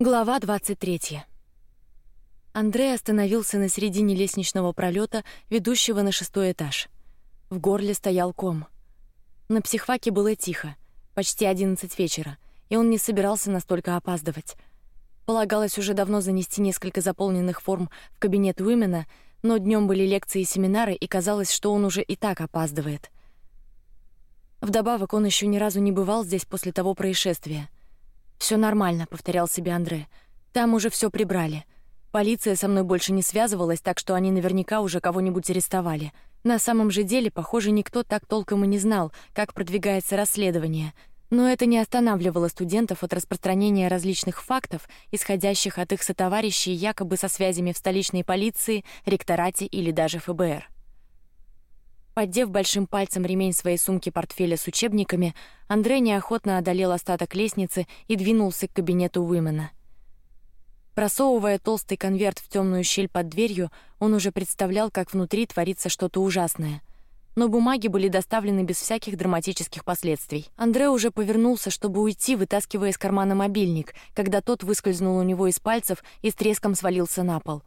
Глава 23. Андрей остановился на середине лестничного пролета, ведущего на шестой этаж. В горле стоял ком. На психфаке было тихо, почти одиннадцать вечера, и он не собирался настолько опаздывать. Полагалось уже давно занести несколько заполненных форм в кабинет Уимена, но днем были лекции и семинары, и казалось, что он уже и так опаздывает. Вдобавок он еще ни разу не бывал здесь после того происшествия. Все нормально, повторял себе Андре. Там уже все прибрали. Полиция со мной больше не связывалась, так что они наверняка уже кого-нибудь арестовали. На самом же деле, похоже, никто так толком и не знал, как продвигается расследование. Но это не останавливало студентов от распространения различных фактов, исходящих от их сотоварищей якобы со связями в столичной полиции, ректорате или даже ФБР. Поддев большим пальцем ремень своей сумки портфеля с учебниками, Андрей неохотно одолел остаток лестницы и двинулся к кабинету Уимена. Просовывая толстый конверт в темную щель под дверью, он уже представлял, как внутри творится что-то ужасное. Но бумаги были доставлены без всяких драматических последствий. Андрей уже повернулся, чтобы уйти, вытаскивая из кармана мобильник, когда тот выскользнул у него из пальцев и с треском свалился на пол.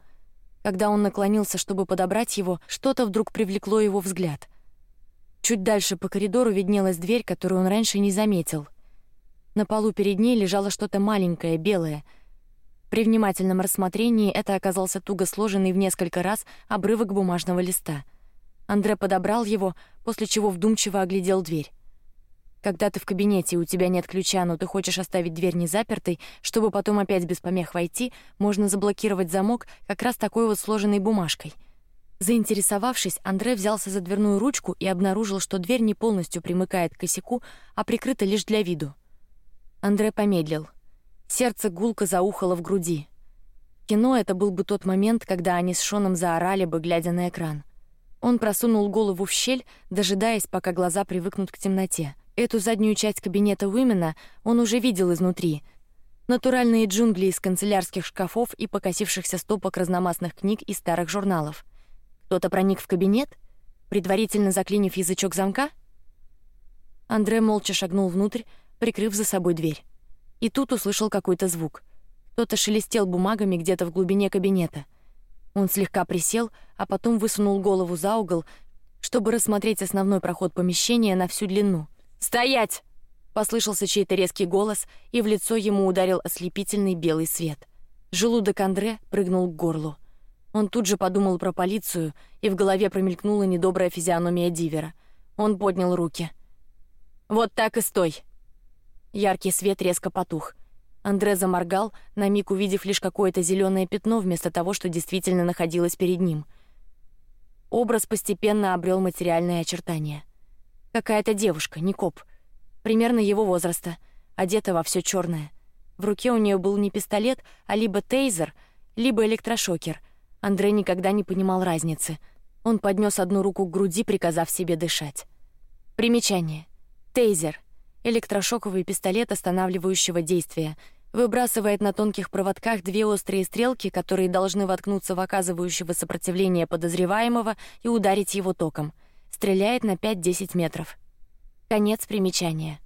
Когда он наклонился, чтобы подобрать его, что-то вдруг привлекло его взгляд. Чуть дальше по коридору виднелась дверь, которую он раньше не заметил. На полу перед ней лежало что-то маленькое, белое. При внимательном рассмотрении это оказался туго сложенный в несколько раз обрывок бумажного листа. Андре подобрал его, после чего вдумчиво оглядел дверь. Когда ты в кабинете и у тебя нет ключа, но ты хочешь оставить дверь не запертой, чтобы потом опять без помех войти, можно заблокировать замок как раз такой вот сложенной бумажкой. Заинтересовавшись, Андрей взялся за дверную ручку и обнаружил, что дверь не полностью примыкает к косяку, а прикрыта лишь для виду. Андрей помедлил. Сердце гулко заухало в груди. Кино это был бы тот момент, когда они с Шоном заорали бы, глядя на экран. Он просунул голову в щель, дожидаясь, пока глаза привыкнут к темноте. Эту заднюю часть кабинета Уимена он уже видел изнутри. Натуральные джунгли из канцелярских шкафов и покосившихся стопок разномастных книг и старых журналов. Кто-то проник в кабинет, предварительно заклинив язычок замка. Андре молча шагнул внутрь, прикрыв за собой дверь. И тут услышал какой-то звук. Кто-то шелестел бумагами где-то в глубине кабинета. Он слегка присел, а потом высунул голову за угол, чтобы рассмотреть основной проход помещения на всю длину. Стоять! Послышался чей-то резкий голос, и в лицо ему ударил ослепительный белый свет. Желудок Андре прыгнул к горлу. Он тут же подумал про полицию, и в голове промелькнула недобрая физиономия Дивера. Он поднял руки. Вот так и стой. Яркий свет резко потух. Андре заморгал, на миг увидев лишь какое-то зеленое пятно вместо того, что действительно находилось перед ним. Образ постепенно обрел материальные очертания. Какая-то девушка, не коп, примерно его возраста, одета во все черное. В руке у нее был не пистолет, а либо тейзер, либо электрошокер. Андрей никогда не понимал разницы. Он поднес одну руку к груди, приказав себе дышать. Примечание: тейзер — электрошоковый пистолет останавливающего действия. Выбрасывает на тонких проводках две острые стрелки, которые должны воткнуться в оказывающего сопротивление подозреваемого и ударить его током стреляет на 5-10 метров. Конец примечания.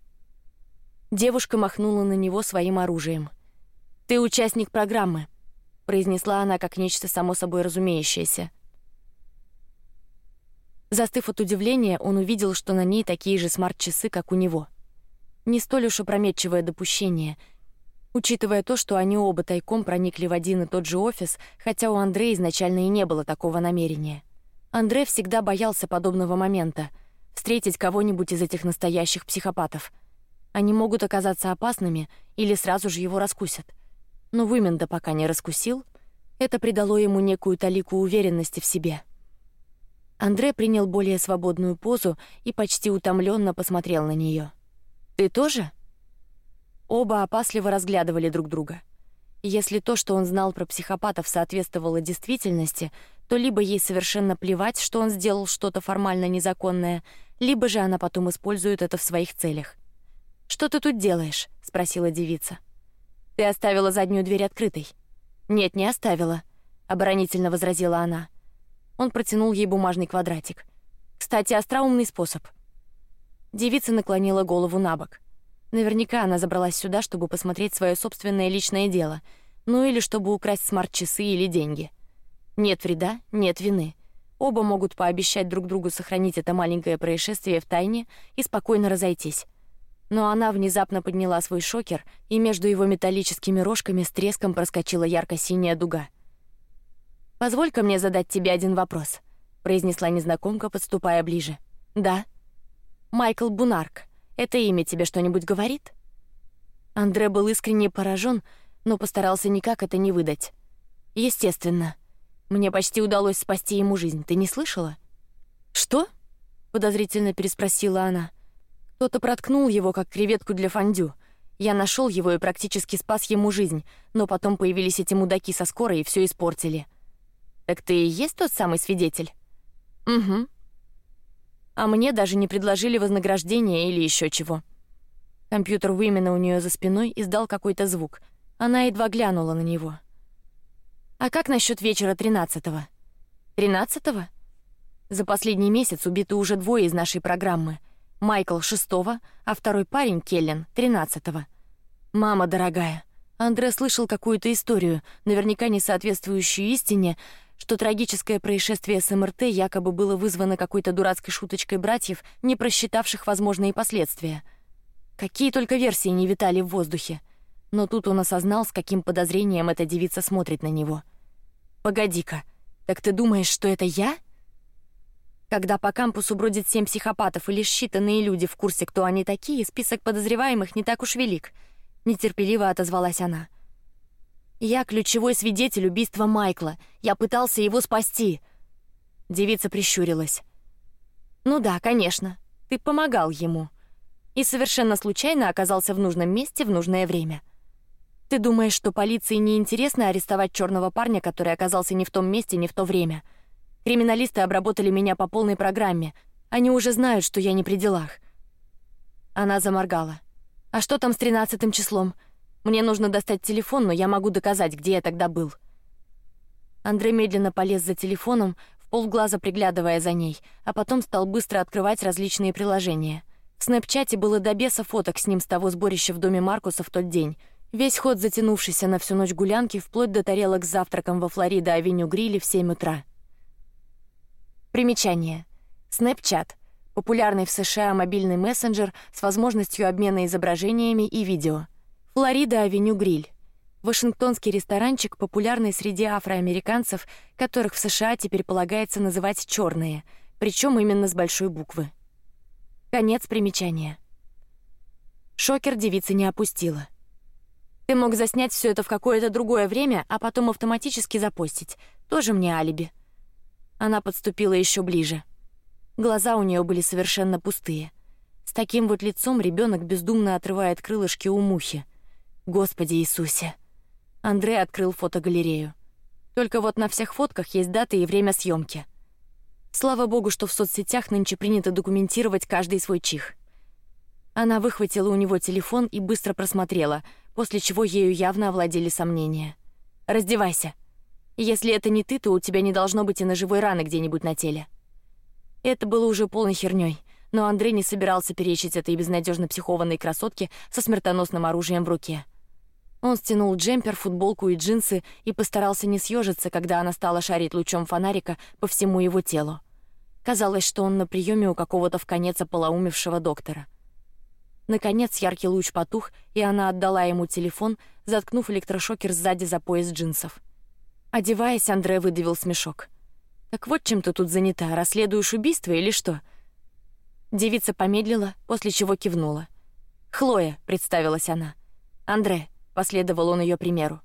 Девушка махнула на него своим оружием. Ты участник программы, произнесла она как нечто само собой разумеющееся. Застыв от удивления, он увидел, что на ней такие же смарт-часы, как у него. Не столь уж опрометчивое допущение, учитывая то, что они оба тайком проникли в один и тот же офис, хотя у Андрея изначально и не было такого намерения. Андрей всегда боялся подобного момента — встретить кого-нибудь из этих настоящих психопатов. Они могут оказаться опасными или сразу же его раскусят. Но Вымента пока не раскусил. Это придало ему некую талику уверенности в себе. Андрей принял более свободную позу и почти утомленно посмотрел на нее. Ты тоже? Оба опасливо разглядывали друг друга. Если то, что он знал про психопатов, соответствовало действительности, то либо ей совершенно плевать, что он сделал что-то формально незаконное, либо же она потом использует это в своих целях. Что ты тут делаешь? – спросила девица. Ты оставила заднюю дверь открытой. Нет, не оставила, оборонительно возразила она. Он протянул ей бумажный квадратик. Кстати, остроумный способ. Девица наклонила голову на бок. Наверняка она забралась сюда, чтобы посмотреть свое собственное личное дело, ну или чтобы украсть смарт-часы или деньги. Нет вреда, нет вины. Оба могут пообещать друг другу сохранить это маленькое происшествие в тайне и спокойно разойтись. Но она внезапно подняла свой шокер, и между его металлическими рожками с треском проскочила ярко-синяя дуга. Позволь-ка мне задать тебе один вопрос, произнесла незнакомка, подступая ближе. Да. Майкл Бунарк. Это имя тебе что-нибудь говорит? Андре был искренне поражен, но постарался никак это не выдать. Естественно, мне почти удалось спасти ему жизнь. Ты не слышала? Что? Подозрительно переспросила она. Кто-то проткнул его как креветку для фондю. Я нашел его и практически спас ему жизнь, но потом появились эти мудаки со скорой и все испортили. Так ты и есть тот самый свидетель? Угу. А мне даже не предложили вознаграждение или еще чего. Компьютер Уимена у нее за спиной издал какой-то звук. Она едва глянула на него. А как насчет вечера тринадцатого? Тринадцатого? За последний месяц убиты уже двое из нашей программы. Майкл шестого, а второй парень Келлен тринадцатого. Мама дорогая, Андре слышал какую-то историю, наверняка не соответствующую истине, что трагическое происшествие с МРТ якобы было вызвано какой-то дурацкой шуточкой братьев, не просчитавших возможные последствия. Какие только версии не витали в воздухе. Но тут он осознал, с каким подозрением эта девица смотрит на него. Погоди-ка, так ты думаешь, что это я? Когда по кампусу бродит семь психопатов и лишь считанные люди в курсе, кто они такие, список подозреваемых не так уж велик. Нетерпеливо отозвалась она. Я ключевой свидетель убийства Майкла. Я пытался его спасти. Девица прищурилась. Ну да, конечно. Ты помогал ему и совершенно случайно оказался в нужном месте в нужное время. Ты думаешь, что полиции не интересно арестовать черного парня, который оказался не в том месте, не в то время? Криминалисты обработали меня по полной программе. Они уже знают, что я не при делах. Она заморгала. А что там с тринадцатым числом? Мне нужно достать телефон, но я могу доказать, где я тогда был. Андрей медленно полез за телефоном, в полглаза приглядывая за ней, а потом стал быстро открывать различные приложения. В Снэпчате было до беса фоток с ним с того сборища в доме Маркуса в тот день. Весь ход затянувшийся на всю ночь гулянки, вплоть до тарелок с завтраком во Флорида Авеню Гриле в 7 утра. Примечание: Снэпчат — популярный в США мобильный мессенджер с возможностью обмена изображениями и видео. Флорида Авеню Гриль. Вашингтонский ресторанчик, популярный среди афроамериканцев, которых в США теперь полагается называть черные, причем именно с большой буквы. Конец примечания. Шокер девица не опустила. Ты мог заснять все это в какое-то другое время, а потом автоматически запостить. Тоже мне алиби. Она подступила еще ближе. Глаза у нее были совершенно пустые. С таким вот лицом ребенок бездумно отрывает крылышки у мухи. Господи Иисусе! Андрей открыл фотогалерею. Только вот на всех фотках есть даты и время съемки. Слава богу, что в соцсетях нынче принято документировать каждый свой чих. Она выхватила у него телефон и быстро просмотрела, после чего ею явно овладели сомнения. Раздевайся. Если это не ты, то у тебя не должно быть и ножевой раны где-нибудь на теле. Это было уже полной херней но Андрей не собирался перечить этой безнадежно психованной красотке со смертоносным оружием в руке. Он стянул джемпер, футболку и джинсы и постарался не съежиться, когда она стала шарить лучом фонарика по всему его телу. Казалось, что он на приеме у какого-то в конец ополоумевшего доктора. Наконец яркий луч потух, и она отдала ему телефон, заткнув электрошокер сзади за пояс джинсов. Одеваясь, Андрей выдавил смешок. Так вот чем ты тут занята, расследуешь убийство или что? Девица помедлила, после чего кивнула. Хлоя, представилась она. Андре, последовал он ее примеру.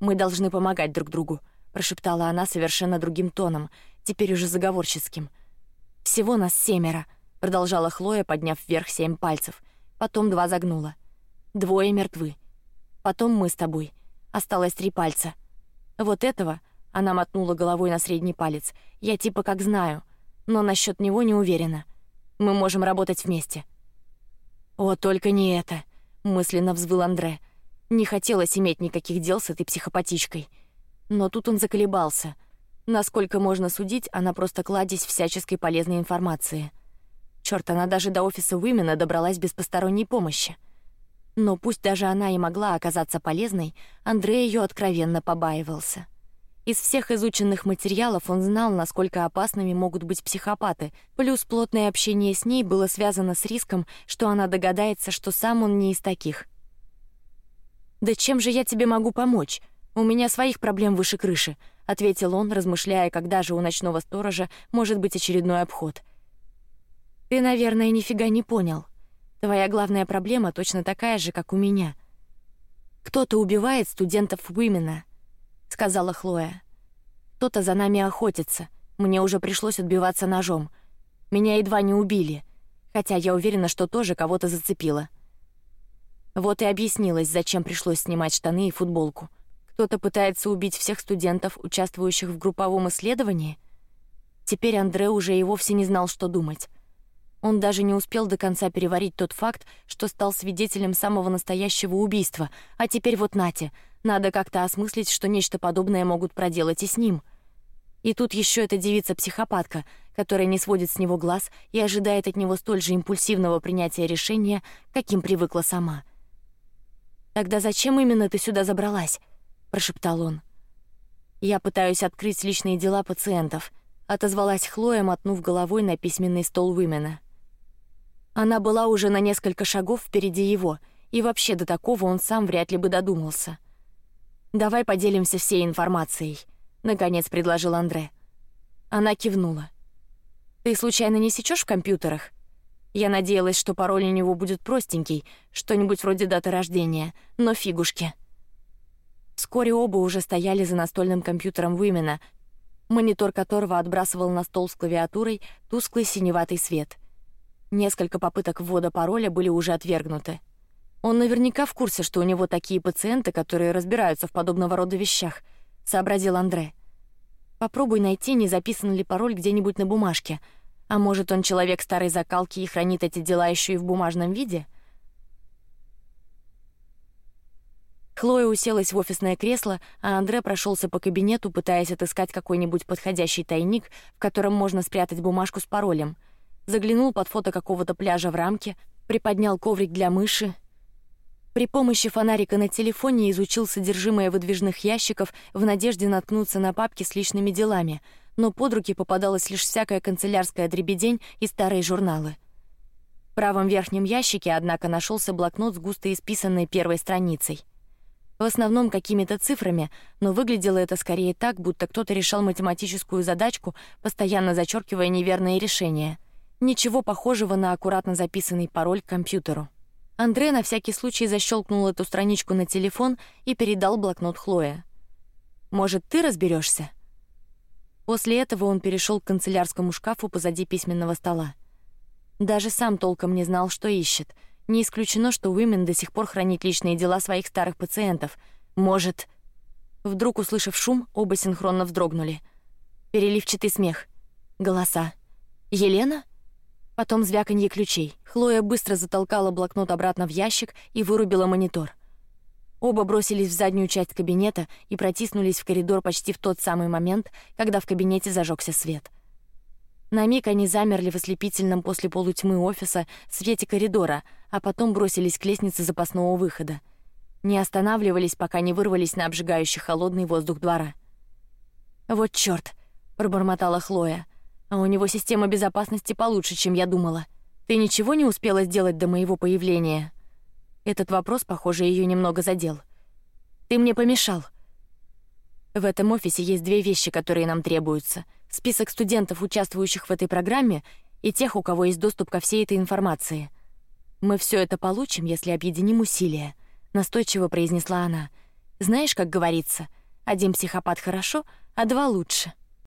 Мы должны помогать друг другу, прошептала она совершенно другим тоном, теперь уже заговорческим. Всего нас семеро, продолжала Хлоя, подняв вверх семь пальцев, потом два загнула. Двое мертвы. Потом мы с тобой. Осталось три пальца. Вот этого она мотнула головой на средний палец. Я типа как знаю, но насчет него не уверена. Мы можем работать вместе. О, только не это! Мысленно взвыл Андре. Не хотелось иметь никаких дел с этой психопатичкой. Но тут он заколебался. Насколько можно судить, она просто кладезь всяческой полезной информации. Черт, она даже до офиса Уимена добралась без посторонней помощи. Но пусть даже она и могла оказаться полезной, Андрей ее откровенно побаивался. Из всех изученных материалов он знал, насколько опасными могут быть психопаты. Плюс плотное общение с ней было связано с риском, что она догадается, что сам он не из таких. Да чем же я тебе могу помочь? У меня своих проблем выше крыши, ответил он, размышляя, когда же у ночного сторожа может быть очередной обход. Ты, наверное, нифига не понял. Твоя главная проблема точно такая же, как у меня. Кто-то убивает студентов Уимена сказала Хлоя. Кто-то за нами охотится. Мне уже пришлось отбиваться ножом. Меня едва не убили, хотя я уверена, что тоже кого-то зацепило. Вот и объяснилось, зачем пришлось снимать штаны и футболку. Кто-то пытается убить всех студентов, участвующих в групповом исследовании. Теперь Андре уже и вовсе не знал, что думать. Он даже не успел до конца переварить тот факт, что стал свидетелем самого настоящего убийства, а теперь вот нате, надо как-то осмыслить, что нечто подобное могут проделать и с ним. И тут еще эта девица-психопатка, которая не сводит с него глаз и ожидает от него столь же импульсивного принятия решения, каким привыкла сама. Тогда зачем именно ты сюда забралась? прошептал он. Я пытаюсь открыть личные дела пациентов. Отозвалась Хлоя, мотнув головой на письменный стол Уимена. Она была уже на несколько шагов впереди его, и вообще до такого он сам вряд ли бы додумался. Давай поделимся всей информацией, наконец предложил Андре. Она кивнула. Ты случайно не сечешь в компьютерах? Я надеялась, что пароль у него будет простенький, что-нибудь вроде даты рождения, но фигушки. Вскоре оба уже стояли за настольным компьютером Уимена, монитор которого отбрасывал на стол с клавиатурой тусклый синеватый свет. Несколько попыток ввода пароля были уже отвергнуты. Он наверняка в курсе, что у него такие пациенты, которые разбираются в подобного рода вещах, сообразил Андре. Попробуй найти, не записан ли пароль где-нибудь на бумажке. А может, он человек старой закалки и хранит эти дела еще и в бумажном виде? Хлоя уселась в офисное кресло, а Андре прошелся по кабинету, пытаясь отыскать какой-нибудь подходящий тайник, в котором можно спрятать бумажку с паролем. Заглянул под фото какого-то пляжа в рамке, приподнял коврик для мыши, при помощи фонарика на телефоне изучил содержимое выдвижных ящиков в надежде наткнуться на папки с личными делами, но под руки попадалась лишь всякая канцелярская дребедень и старые журналы. В правом верхнем ящике, однако, нашелся блокнот с густо исписанной первой страницей. В основном какими-то цифрами, но выглядело это скорее так, будто кто-то решал математическую задачку, постоянно зачеркивая неверные решения. Ничего похожего на аккуратно записанный пароль к компьютеру. Андрей на всякий случай защелкнул эту страничку на телефон и передал блокнот Хлое. Может, ты разберешься? После этого он перешел к канцелярскому шкафу позади письменного стола. Даже сам толком не знал, что ищет. Не исключено, что Уимен до сих пор хранит личные дела своих старых пациентов. Может, вдруг услышав шум, оба синхронно вздрогнули. Переливчатый смех, голоса. Елена? Потом звяканье ключей. Хлоя быстро затолкала блокнот обратно в ящик и вырубила монитор. Оба бросились в заднюю часть кабинета и протиснулись в коридор почти в тот самый момент, когда в кабинете зажегся свет. На миг они замерли в ослепительном после полутьмы офиса свете коридора, а потом бросились к лестнице запасного выхода. Не останавливались, пока не вырвались на обжигающий холодный воздух двора. Вот чёрт, пробормотала Хлоя. А у него система безопасности получше, чем я думала. Ты ничего не успела сделать до моего появления? Этот вопрос, похоже, ее немного задел. Ты мне помешал. В этом офисе есть две вещи, которые нам требуются: список студентов, участвующих в этой программе, и тех, у кого есть доступ ко всей этой информации. Мы все это получим, если объединим усилия. Настойчиво произнесла она. Знаешь, как говорится, один психопат хорошо, а два лучше.